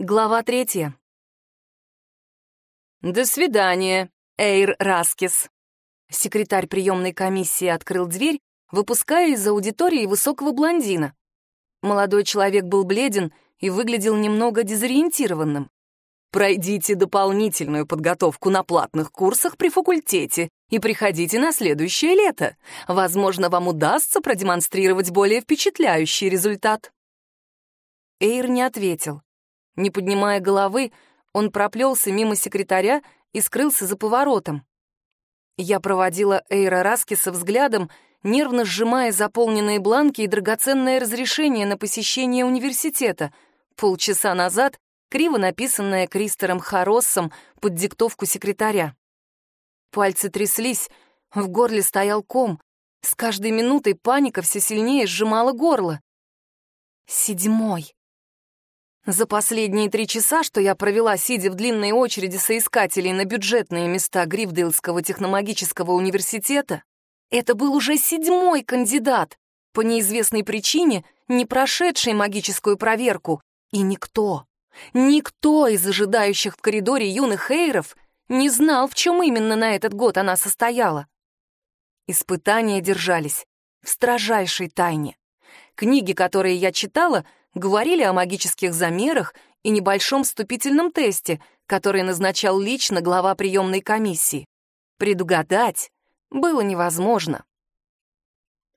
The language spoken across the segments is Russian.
Глава третья. «До свидания, Эйр Раскис». Секретарь приемной комиссии открыл дверь, выпуская из аудитории высокого блондина. Молодой человек был бледен и выглядел немного дезориентированным. «Пройдите дополнительную подготовку на платных курсах при факультете и приходите на следующее лето. Возможно, вам удастся продемонстрировать более впечатляющий результат». Эйр не ответил. Не поднимая головы, он проплелся мимо секретаря и скрылся за поворотом. Я проводила Эйра Раскиса взглядом, нервно сжимая заполненные бланки и драгоценное разрешение на посещение университета, полчаса назад криво написанное Кристером Хароссом под диктовку секретаря. Пальцы тряслись, в горле стоял ком. С каждой минутой паника все сильнее сжимала горло. Седьмой. За последние три часа, что я провела, сидя в длинной очереди соискателей на бюджетные места Грифдейлского техномагического университета, это был уже седьмой кандидат, по неизвестной причине не прошедший магическую проверку. И никто, никто из ожидающих в коридоре юных эйров не знал, в чем именно на этот год она состояла. Испытания держались в строжайшей тайне. Книги, которые я читала — говорили о магических замерах и небольшом вступительном тесте, который назначал лично глава приемной комиссии. Предугадать было невозможно.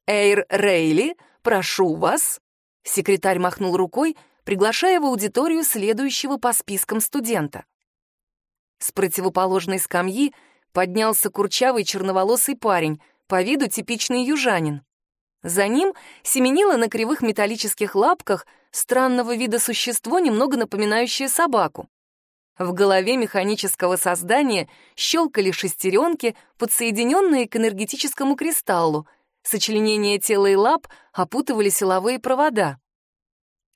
«Эйр Рейли, прошу вас!» Секретарь махнул рукой, приглашая в аудиторию следующего по спискам студента. С противоположной скамьи поднялся курчавый черноволосый парень, по виду типичный южанин. За ним семенило на кривых металлических лапках странного вида существо, немного напоминающее собаку. В голове механического создания щелкали шестеренки, подсоединенные к энергетическому кристаллу. Сочленение тела и лап опутывали силовые провода.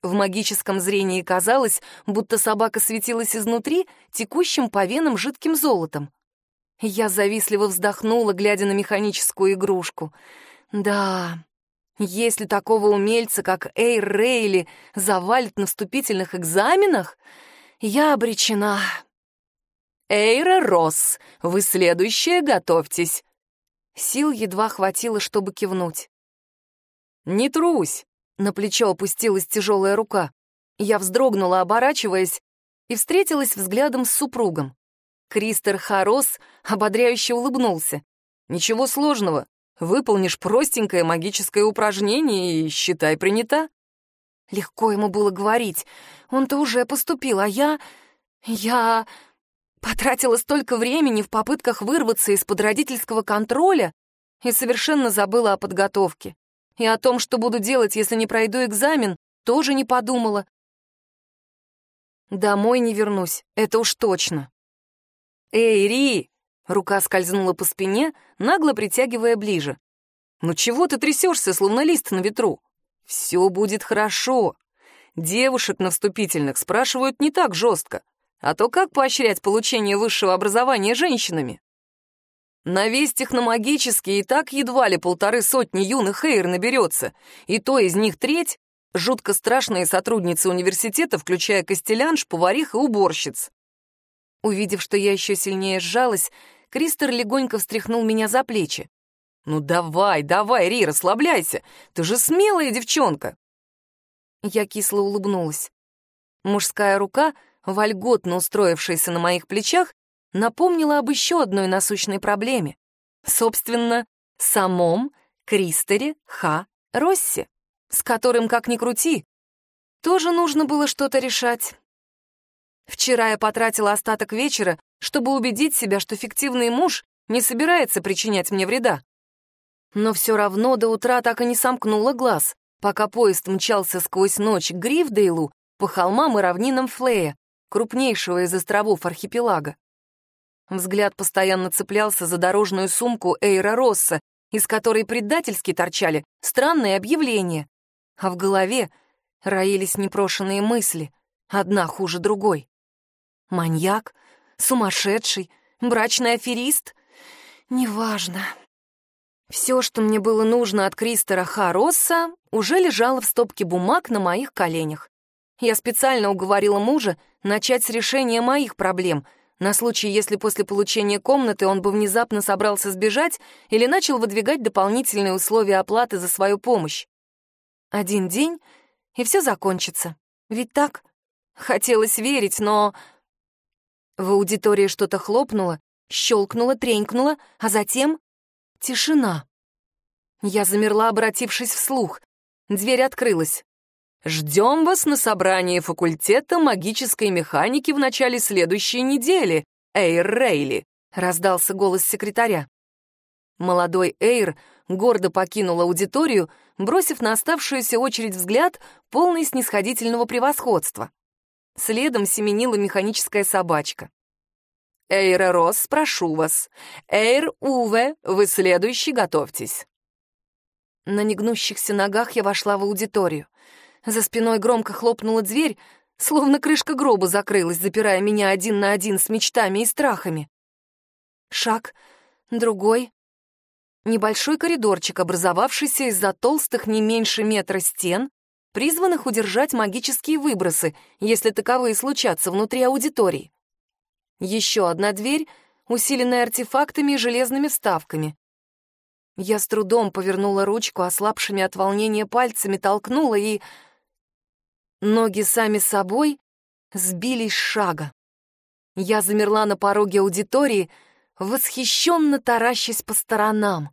В магическом зрении казалось, будто собака светилась изнутри, текущим по венам жидким золотом. Я завистливо вздохнула, глядя на механическую игрушку. Да, если такого умельца, как Эйр Рейли, завалит на вступительных экзаменах, я обречена. Эйра Росс, вы следующая готовьтесь. Сил едва хватило, чтобы кивнуть. Не трусь, на плечо опустилась тяжелая рука. Я вздрогнула, оборачиваясь, и встретилась взглядом с супругом. Кристер Харос ободряюще улыбнулся. «Ничего сложного. Выполнишь простенькое магическое упражнение и считай принята. Легко ему было говорить. Он-то уже поступил, а я... Я... Потратила столько времени в попытках вырваться из-под родительского контроля и совершенно забыла о подготовке. И о том, что буду делать, если не пройду экзамен, тоже не подумала. Домой не вернусь, это уж точно. «Эй, Ри!» Рука скользнула по спине, нагло притягивая ближе. «Ну чего ты трясешься, словно лист на ветру? Все будет хорошо. Девушек на вступительных спрашивают не так жестко. А то как поощрять получение высшего образования женщинами? На весь техномагический и так едва ли полторы сотни юных эйр наберется, и то из них треть — жутко страшные сотрудницы университета, включая костелянш, поварих и уборщиц. Увидев, что я еще сильнее сжалась, Кристер легонько встряхнул меня за плечи. «Ну давай, давай, Ри, расслабляйся, ты же смелая девчонка!» Я кисло улыбнулась. Мужская рука, вольготно устроившаяся на моих плечах, напомнила об еще одной насущной проблеме. Собственно, самом Кристере Ха Росси, с которым, как ни крути, тоже нужно было что-то решать. Вчера я потратила остаток вечера, чтобы убедить себя, что фиктивный муж не собирается причинять мне вреда. Но все равно до утра так и не сомкнула глаз, пока поезд мчался сквозь ночь к Грифдейлу по холмам и равнинам Флея, крупнейшего из островов архипелага. Взгляд постоянно цеплялся за дорожную сумку Эйра Росса, из которой предательски торчали странные объявления, а в голове роились непрошенные мысли, одна хуже другой. Маньяк? Сумасшедший? Брачный аферист? Неважно. Все, что мне было нужно от Кристера Харосса, уже лежало в стопке бумаг на моих коленях. Я специально уговорила мужа начать с решения моих проблем, на случай, если после получения комнаты он бы внезапно собрался сбежать или начал выдвигать дополнительные условия оплаты за свою помощь. Один день, и все закончится. Ведь так? Хотелось верить, но... В аудитории что-то хлопнуло, щелкнуло, тренькнуло, а затем — тишина. Я замерла, обратившись вслух. Дверь открылась. «Ждем вас на собрании факультета магической механики в начале следующей недели, Эйр Рейли», — раздался голос секретаря. Молодой Эйр гордо покинул аудиторию, бросив на оставшуюся очередь взгляд, полный снисходительного превосходства. Следом семенила механическая собачка. «Эйра Росс, прошу вас. Эйр Уве, вы следующий, готовьтесь». На негнущихся ногах я вошла в аудиторию. За спиной громко хлопнула дверь, словно крышка гроба закрылась, запирая меня один на один с мечтами и страхами. Шаг, другой. Небольшой коридорчик, образовавшийся из-за толстых не меньше метра стен, призванных удержать магические выбросы, если таковые случатся внутри аудитории. Еще одна дверь, усиленная артефактами и железными вставками. Я с трудом повернула ручку, ослабшими от волнения пальцами толкнула и Ноги сами собой сбились с шага. Я замерла на пороге аудитории, восхищенно таращась по сторонам.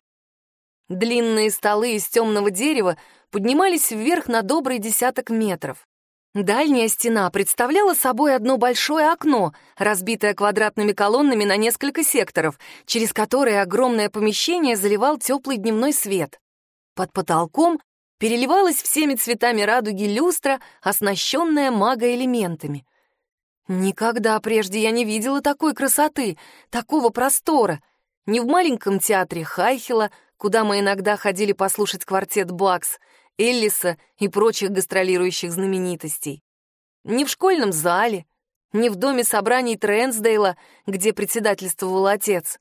Длинные столы из темного дерева поднимались вверх на добрый десяток метров. Дальняя стена представляла собой одно большое окно, разбитое квадратными колоннами на несколько секторов, через которое огромное помещение заливал теплый дневной свет. Под потолком переливалась всеми цветами радуги люстра, оснащенная магоэлементами. Никогда прежде я не видела такой красоты, такого простора. Ни в маленьком театре Хайхела, куда мы иногда ходили послушать квартет Бакс, Эллиса и прочих гастролирующих знаменитостей. Ни в школьном зале, ни в доме собраний Трэнсдейла, где председательствовал отец.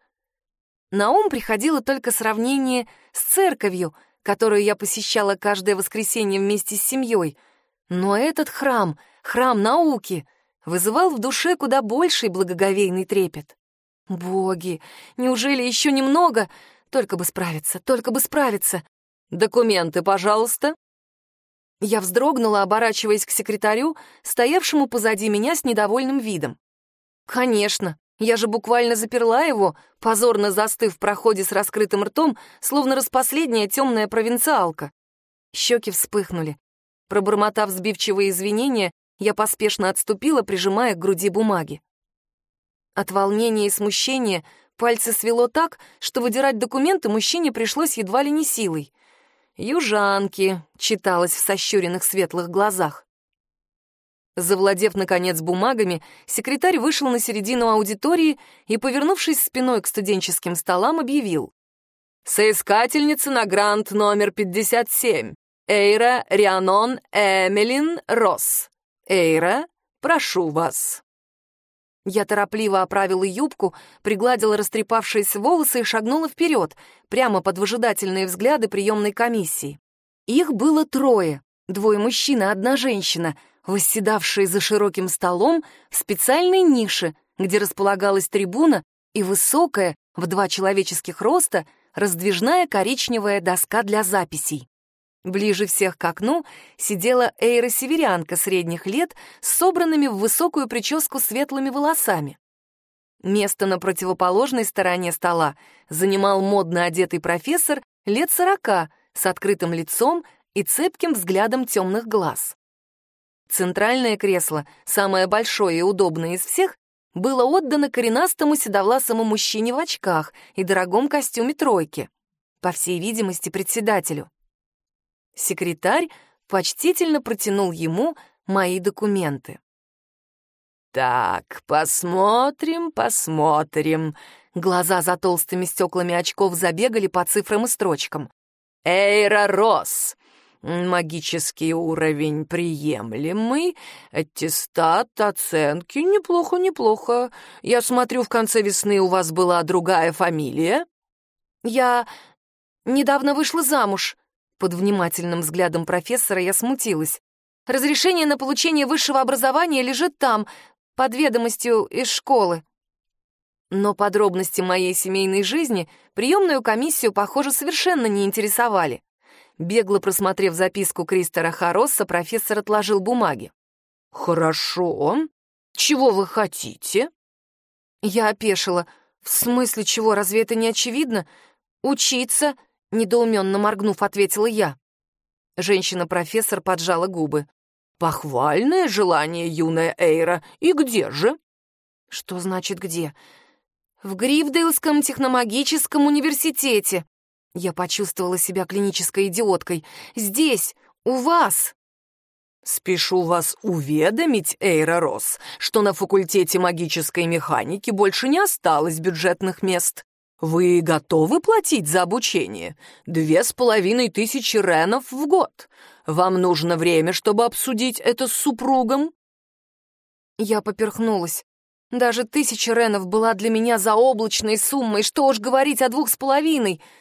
На ум приходило только сравнение с церковью — которую я посещала каждое воскресенье вместе с семьей. Но этот храм, храм науки, вызывал в душе куда больший благоговейный трепет. Боги, неужели еще немного? Только бы справиться, только бы справиться. Документы, пожалуйста. Я вздрогнула, оборачиваясь к секретарю, стоявшему позади меня с недовольным видом. Конечно, я же буквально заперла его, позорно застыв в проходе с раскрытым ртом, словно распоследняя темная провинциалка. Щеки вспыхнули. Пробормотав сбивчивые извинения, я поспешно отступила, прижимая к груди бумаги. От волнения и смущения пальцы свело так, что выдирать документы мужчине пришлось едва ли не силой. «Южанки», — читалось в сощуренных светлых глазах. Завладев, наконец, бумагами, секретарь вышел на середину аудитории и, повернувшись спиной к студенческим столам, объявил. «Соискательница на грант номер 57. Эйра Рианон Эмилин Росс. Эйра, прошу вас». Я торопливо оправила юбку, пригладила растрепавшиеся волосы и шагнула вперед, прямо под выжидательные взгляды приемной комиссии. Их было трое, двое мужчин и одна женщина — восседавшие за широким столом в специальной нише, где располагалась трибуна и высокая, в два человеческих роста, раздвижная коричневая доска для записей. Ближе всех к окну сидела эйра-северянка средних лет с собранными в высокую прическу светлыми волосами. Место на противоположной стороне стола занимал модно одетый профессор лет сорока с открытым лицом и цепким взглядом темных глаз. Центральное кресло, самое большое и удобное из всех, было отдано коренастому седовласому мужчине в очках и дорогом костюме тройки, по всей видимости, председателю. Секретарь почтительно протянул ему мои документы. «Так, посмотрим, посмотрим». Глаза за толстыми стеклами очков забегали по цифрам и строчкам. «Эйра Росс, Магический уровень приемлемый, аттестат, оценки неплохо-неплохо. Я смотрю, в конце весны у вас была другая фамилия. Я недавно вышла замуж. Под внимательным взглядом профессора я смутилась. Разрешение на получение высшего образования лежит там, под ведомостью из школы. Но подробности моей семейной жизни приемную комиссию, похоже, совершенно не интересовали. Бегло просмотрев записку Кристера Харосса, профессор отложил бумаги. «Хорошо. Чего вы хотите?» Я опешила. «В смысле чего? Разве это не очевидно? Учиться?» — недоуменно моргнув, ответила я. Женщина-профессор поджала губы. «Похвальное желание, юная Эйра. И где же?» «Что значит где?» «В Грифдейлском техномагическом университете». Я почувствовала себя клинической идиоткой. «Здесь, у вас». «Спешу вас уведомить, Эйра Росс, что на факультете магической механики больше не осталось бюджетных мест. Вы готовы платить за обучение? Две с половиной тысячи ренов в год. Вам нужно время, чтобы обсудить это с супругом?» Я поперхнулась. Даже тысяча ренов была для меня заоблачной суммой, что уж говорить о двух с половиной —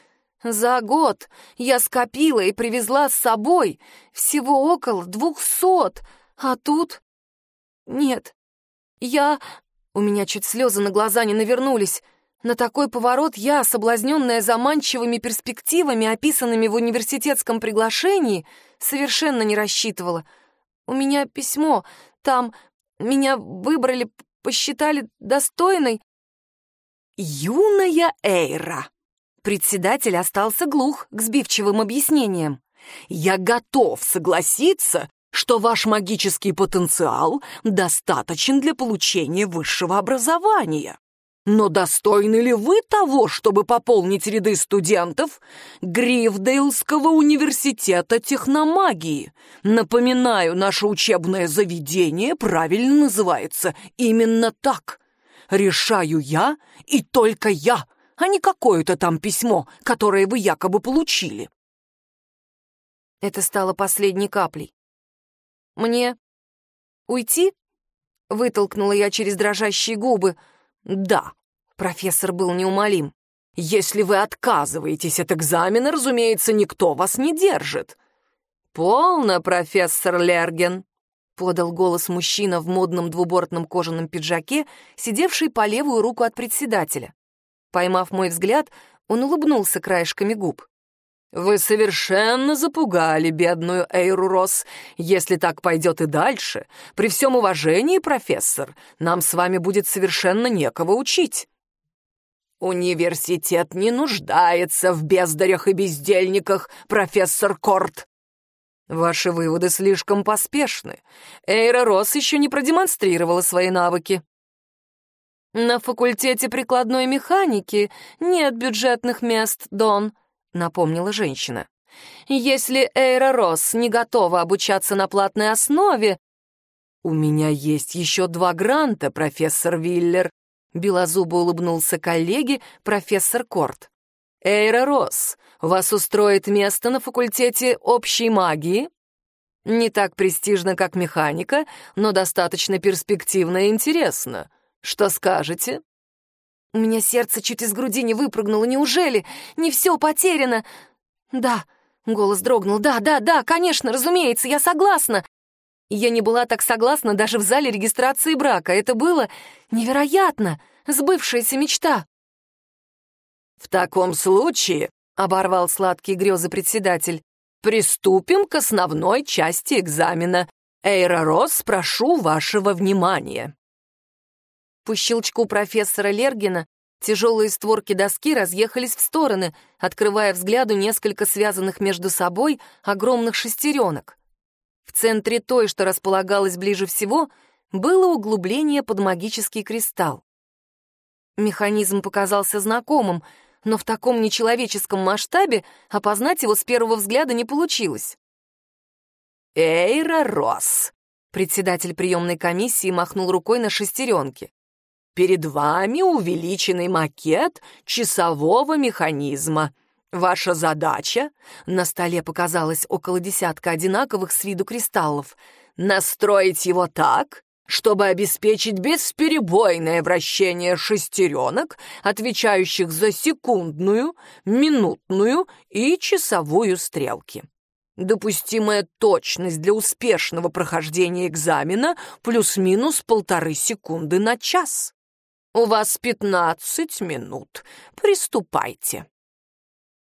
за год я скопила и привезла с собой всего около двухсот, а тут... Нет, я... У меня чуть слезы на глаза не навернулись. На такой поворот я, соблазненная заманчивыми перспективами, описанными в университетском приглашении, совершенно не рассчитывала. У меня письмо, там меня выбрали, посчитали достойной. «Юная Эйра», Председатель остался глух к сбивчивым объяснениям. «Я готов согласиться, что ваш магический потенциал достаточен для получения высшего образования. Но достойны ли вы того, чтобы пополнить ряды студентов Грифдейлского университета техномагии? Напоминаю, наше учебное заведение правильно называется именно так. Решаю я и только я — а не какое-то там письмо, которое вы якобы получили. Это стало последней каплей. «Мне уйти?» — вытолкнула я через дрожащие губы. «Да», — профессор был неумолим. «Если вы отказываетесь от экзамена, разумеется, никто вас не держит». «Полно, профессор Лерген», — подал голос мужчина в модном двубортном кожаном пиджаке, сидевший по левую руку от председателя. Поймав мой взгляд, он улыбнулся краешками губ. «Вы совершенно запугали бедную Эйру Росс. Если так пойдет и дальше, при всем уважении, профессор, нам с вами будет совершенно некого учить». «Университет не нуждается в бездарях и бездельниках, профессор Корт», Ваши выводы слишком поспешны. Эйра Росс еще не продемонстрировала свои навыки. «На факультете прикладной механики нет бюджетных мест, Дон», — напомнила женщина. «Если Эйра Росс не готова обучаться на платной основе...» «У меня есть еще два гранта, профессор Виллер», — белозубо улыбнулся коллеге профессор Корт. «Эйра Росс, вас устроит место на факультете общей магии?» «Не так престижно, как механика, но достаточно перспективно и интересно». Что скажете?» У меня сердце чуть из груди не выпрыгнуло. Неужели? Не все потеряно? Да, голос дрогнул. Да, да, да, конечно, разумеется, я согласна. Я не была так согласна даже в зале регистрации брака. Это было невероятно. Сбывшаяся мечта. «В таком случае», — оборвал сладкие грезы председатель, «приступим к основной части экзамена. Эйра Росс, прошу вашего внимания». По щелчку профессора Лергина тяжелые створки доски разъехались в стороны, открывая взгляду несколько связанных между собой огромных шестеренок. В центре той, что располагалась ближе всего, было углубление под магический кристалл. Механизм показался знакомым, но в таком нечеловеческом масштабе опознать его с первого взгляда не получилось. «Эйра Росс!» Председатель приемной комиссии махнул рукой на шестеренки. Перед вами увеличенный макет часового механизма. Ваша задача — на столе показалось около десятка одинаковых с виду кристаллов — настроить его так, чтобы обеспечить бесперебойное вращение шестеренок, отвечающих за секундную, минутную и часовую стрелки. Допустимая точность для успешного прохождения экзамена плюс-минус полторы секунды на час. У вас пятнадцать минут. Приступайте.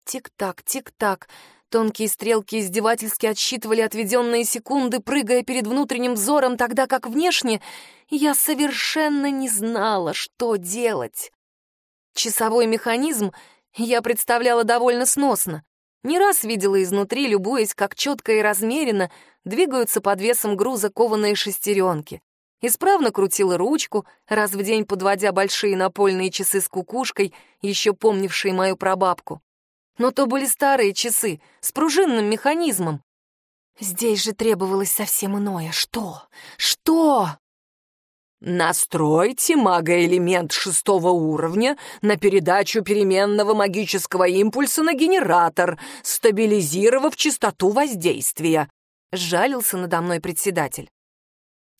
Тик-так, тик-так. Тонкие стрелки издевательски отсчитывали отведенные секунды, прыгая перед внутренним взором, тогда как внешне я совершенно не знала, что делать. Часовой механизм я представляла довольно сносно. Не раз видела изнутри, любуясь, как четко и размеренно двигаются под весом груза кованые шестеренки. Исправно крутила ручку, раз в день подводя большие напольные часы с кукушкой, еще помнившие мою прабабку. Но то были старые часы с пружинным механизмом. Здесь же требовалось совсем иное. Что? Что? Настройте магоэлемент шестого уровня на передачу переменного магического импульса на генератор, стабилизировав частоту воздействия. Жалился надо мной председатель.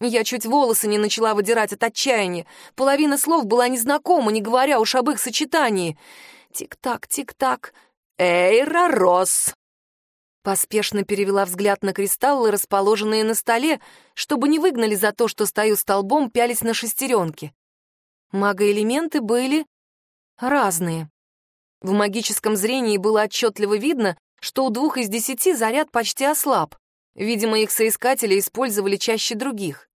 Я чуть волосы не начала выдирать от отчаяния. Половина слов была незнакома, не говоря уж об их сочетании. Тик-так, тик-так. Эйра Рос, Поспешно перевела взгляд на кристаллы, расположенные на столе, чтобы не выгнали за то, что стою столбом, пялись на шестеренки. Магоэлементы были разные. В магическом зрении было отчетливо видно, что у двух из десяти заряд почти ослаб. Видимо, их соискатели использовали чаще других.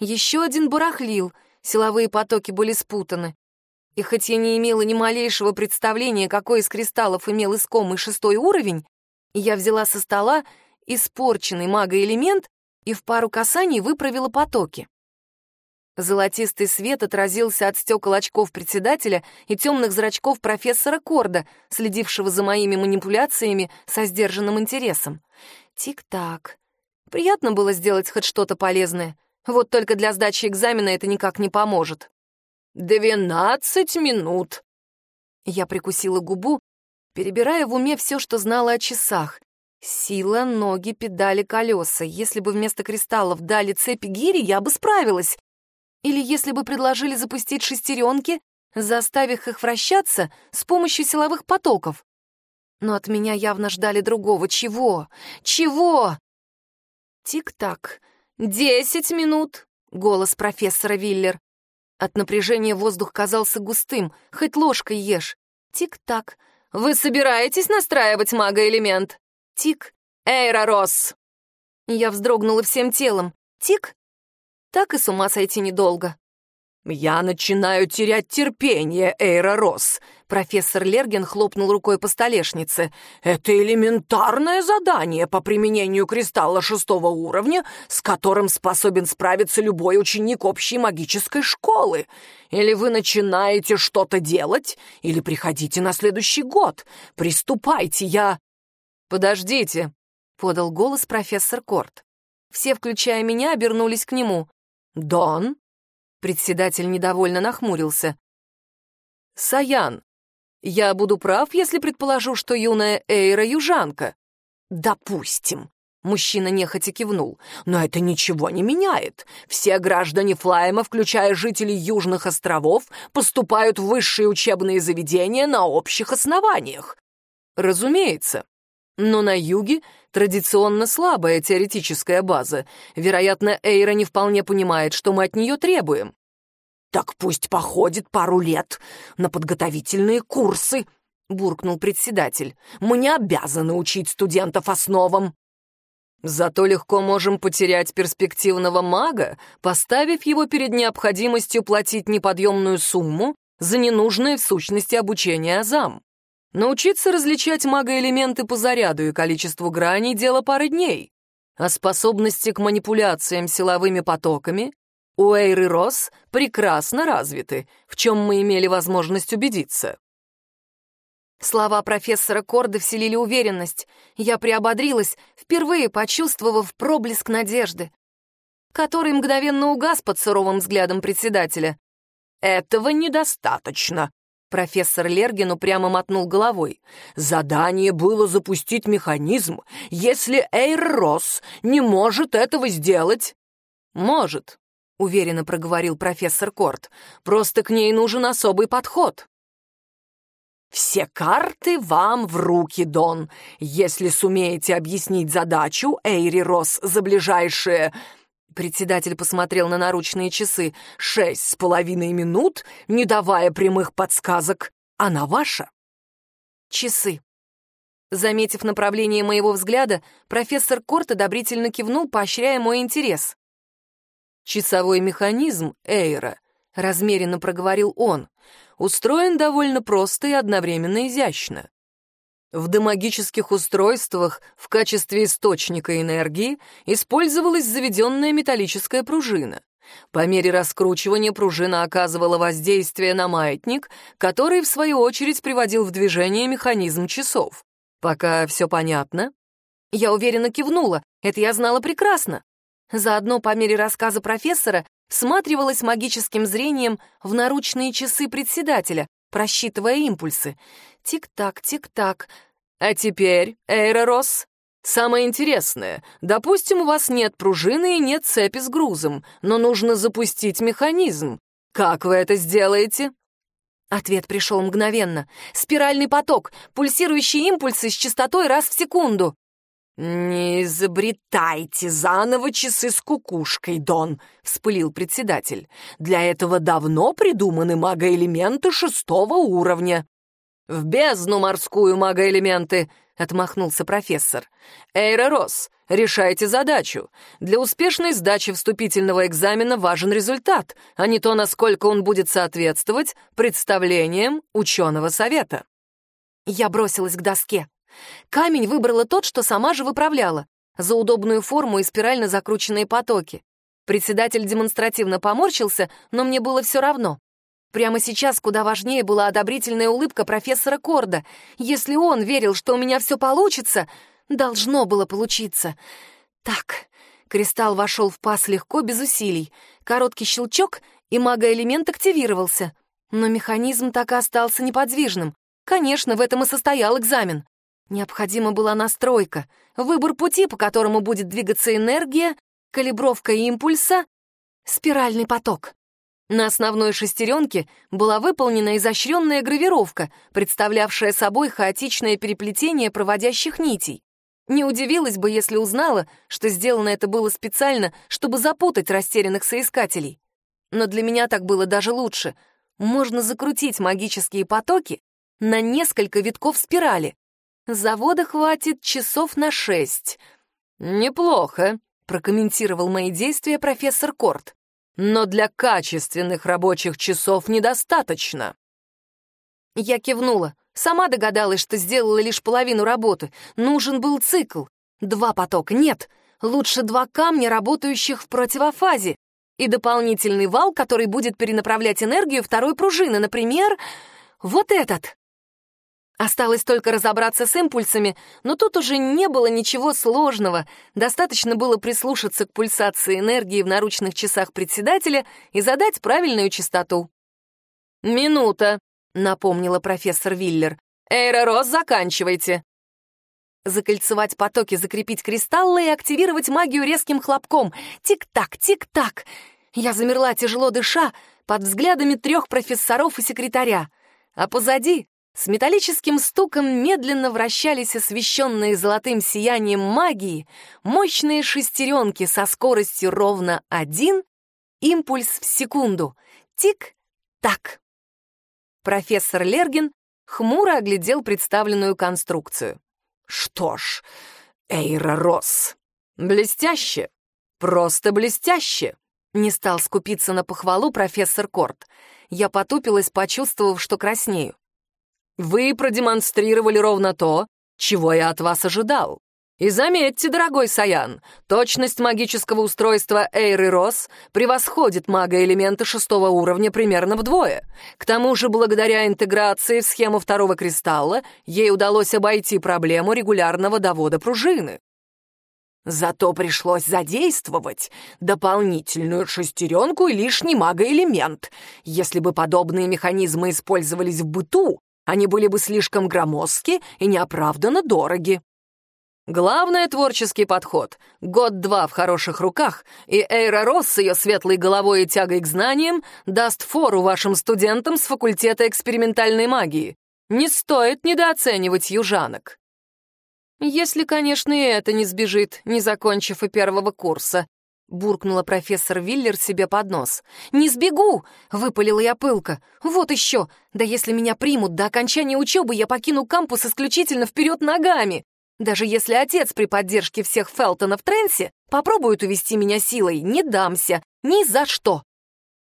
Еще один барахлил, силовые потоки были спутаны. И хоть я не имела ни малейшего представления, какой из кристаллов имел искомый шестой уровень, я взяла со стола испорченный магоэлемент и в пару касаний выправила потоки. Золотистый свет отразился от стекол очков председателя и темных зрачков профессора Корда, следившего за моими манипуляциями со сдержанным интересом. Тик-так. Приятно было сделать хоть что-то полезное. Вот только для сдачи экзамена это никак не поможет. «Двенадцать минут!» Я прикусила губу перебирая в уме все, что знала о часах. Сила, ноги, педали, колеса. Если бы вместо кристаллов дали цепи гири, я бы справилась. Или если бы предложили запустить шестеренки, заставив их вращаться с помощью силовых потоков. Но от меня явно ждали другого. Чего? Чего? Тик-так. Десять минут. Голос профессора Виллер. От напряжения воздух казался густым, хоть ложкой ешь. Тик-так. Вы собираетесь настраивать мага-элемент? Тик. Эйра Росс. Я вздрогнула всем телом. Тик. Так и с ума сойти недолго. «Я начинаю терять терпение, Эйра Росс», — профессор Лерген хлопнул рукой по столешнице. «Это элементарное задание по применению кристалла шестого уровня, с которым способен справиться любой ученик общей магической школы. Или вы начинаете что-то делать, или приходите на следующий год. Приступайте, я...» «Подождите», — подал голос профессор Корт. Все, включая меня, обернулись к нему. «Дон?» Председатель недовольно нахмурился. «Саян, я буду прав, если предположу, что юная Эйра южанка?» «Допустим», — мужчина нехотя кивнул. «Но это ничего не меняет. Все граждане Флайма, включая жителей Южных островов, поступают в высшие учебные заведения на общих основаниях». «Разумеется. Но на юге традиционно слабая теоретическая база. Вероятно, Эйра не вполне понимает, что мы от нее требуем. «Так пусть походит пару лет на подготовительные курсы», — буркнул председатель. «Мы не обязаны учить студентов основам». «Зато легко можем потерять перспективного мага, поставив его перед необходимостью платить неподъемную сумму за ненужное в сущности обучение азам. Научиться различать магоэлементы по заряду и количеству граней — дело пары дней. А способности к манипуляциям силовыми потоками у Эйры Росс прекрасно развиты, в чем мы имели возможность убедиться. Слова профессора Корда вселили уверенность. Я приободрилась, впервые почувствовав проблеск надежды, который мгновенно угас под суровым взглядом председателя. «Этого недостаточно», Профессор Лергин упрямо мотнул головой. «Задание было запустить механизм. Если Эйр Росс не может этого сделать...» «Может», — уверенно проговорил профессор Корт. «Просто к ней нужен особый подход». Все карты вам в руки, Дон. Если сумеете объяснить задачу, Эйри Рос, за ближайшие...» Председатель посмотрел на наручные часы. «Шесть с половиной минут, не давая прямых подсказок. Она ваша». Часы. Заметив направление моего взгляда, профессор Корт одобрительно кивнул, поощряя мой интерес. «Часовой механизм Эйра», — размеренно проговорил он, — «устроен довольно просто и одновременно изящно. В домагических устройствах в качестве источника энергии использовалась заведенная металлическая пружина. По мере раскручивания пружина оказывала воздействие на маятник, который, в свою очередь, приводил в движение механизм часов. Пока все понятно? Я уверенно кивнула, это я знала прекрасно. Заодно по мере рассказа профессора всматривалась магическим зрением в наручные часы председателя, просчитывая импульсы. Тик-так, тик-так. А теперь, Эйра Росс, самое интересное. Допустим, у вас нет пружины и нет цепи с грузом, но нужно запустить механизм. Как вы это сделаете? Ответ пришел мгновенно. Спиральный поток, пульсирующие импульсы с частотой раз в секунду. «Не изобретайте заново часы с кукушкой, Дон», — вспылил председатель. «Для этого давно придуманы магоэлементы шестого уровня». «В бездну морскую магоэлементы», — отмахнулся профессор. «Эйра Росс, решайте задачу. Для успешной сдачи вступительного экзамена важен результат, а не то, насколько он будет соответствовать представлениям ученого совета». Я бросилась к доске. Камень выбрала тот, что сама же выправляла, за удобную форму и спирально закрученные потоки. Председатель демонстративно поморщился, но мне было все равно. Прямо сейчас куда важнее была одобрительная улыбка профессора Корда. Если он верил, что у меня все получится, должно было получиться. Так, кристалл вошел в паз легко, без усилий. Короткий щелчок, и магоэлемент активировался. Но механизм так и остался неподвижным. Конечно, в этом и состоял экзамен. Необходима была настройка, выбор пути, по которому будет двигаться энергия, калибровка импульса, спиральный поток. На основной шестеренке была выполнена изощренная гравировка, представлявшая собой хаотичное переплетение проводящих нитей. Не удивилась бы, если узнала, что сделано это было специально, чтобы запутать растерянных соискателей. Но для меня так было даже лучше. Можно закрутить магические потоки на несколько витков спирали. Завода хватит часов на шесть. Неплохо, прокомментировал мои действия профессор Корт. Но для качественных рабочих часов недостаточно. Я кивнула. Сама догадалась, что сделала лишь половину работы. Нужен был цикл. Два потока. Нет, лучше два камня, работающих в противофазе. И дополнительный вал, который будет перенаправлять энергию второй пружины. Например, вот этот. Осталось только разобраться с импульсами, но тут уже не было ничего сложного. Достаточно было прислушаться к пульсации энергии в наручных часах председателя и задать правильную частоту. «Минута», — напомнила профессор Виллер. «Эйра Рос, заканчивайте». Закольцевать потоки, закрепить кристаллы и активировать магию резким хлопком. Тик-так, тик-так. Я замерла, тяжело дыша, под взглядами трех профессоров и секретаря. А позади с металлическим стуком медленно вращались освещенные золотым сиянием магии мощные шестеренки со скоростью ровно один импульс в секунду. Тик-так. Профессор Лергин хмуро оглядел представленную конструкцию. «Что ж, Эйра Росс, блестяще, просто блестяще!» Не стал скупиться на похвалу профессор Корт. Я потупилась, почувствовав, что краснею. Вы продемонстрировали ровно то, чего я от вас ожидал. И заметьте, дорогой Саян, точность магического устройства Эйры Рос превосходит мага-элементы шестого уровня примерно вдвое. К тому же, благодаря интеграции в схему второго кристалла, ей удалось обойти проблему регулярного довода пружины. Зато пришлось задействовать дополнительную шестеренку и лишний магоэлемент. Если бы подобные механизмы использовались в быту, они были бы слишком громоздки и неоправданно дороги. Главное — творческий подход. Год-два в хороших руках, и Эйра Росс с ее светлой головой и тягой к знаниям даст фору вашим студентам с факультета экспериментальной магии. Не стоит недооценивать южанок. Если, конечно, и это не сбежит, не закончив и первого курса, буркнула профессор Виллер себе под нос. «Не сбегу!» — выпалила я пылко. «Вот еще! Да если меня примут до окончания учебы, я покину кампус исключительно вперед ногами! Даже если отец при поддержке всех Фелтона в Тренсе попробует увести меня силой, не дамся! Ни за что!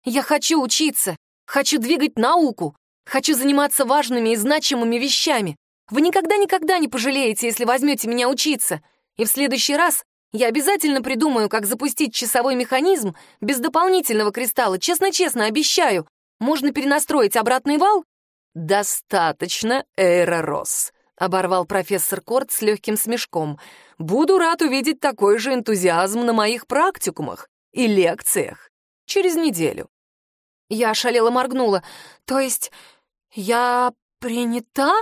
Я хочу учиться! Хочу двигать науку! Хочу заниматься важными и значимыми вещами! Вы никогда-никогда не пожалеете, если возьмете меня учиться! И в следующий раз я обязательно придумаю, как запустить часовой механизм без дополнительного кристалла. Честно-честно, обещаю. Можно перенастроить обратный вал? Достаточно, Эйра оборвал профессор Корт с легким смешком. Буду рад увидеть такой же энтузиазм на моих практикумах и лекциях через неделю. Я ошалела моргнула. То есть я принята?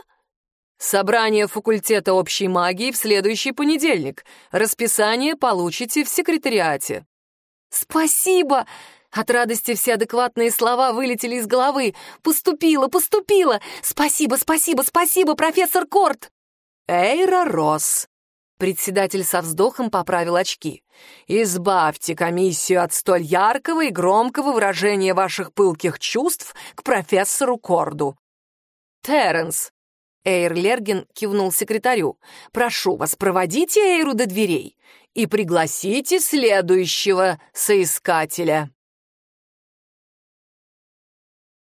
Собрание факультета общей магии в следующий понедельник. Расписание получите в секретариате. Спасибо! От радости все адекватные слова вылетели из головы. Поступила, поступила! Спасибо, спасибо, спасибо, профессор Корт! Эйра Росс. Председатель со вздохом поправил очки. «Избавьте комиссию от столь яркого и громкого выражения ваших пылких чувств к профессору Корду». «Терренс, Эйр Лерген кивнул секретарю. «Прошу вас, проводите Эйру до дверей и пригласите следующего соискателя».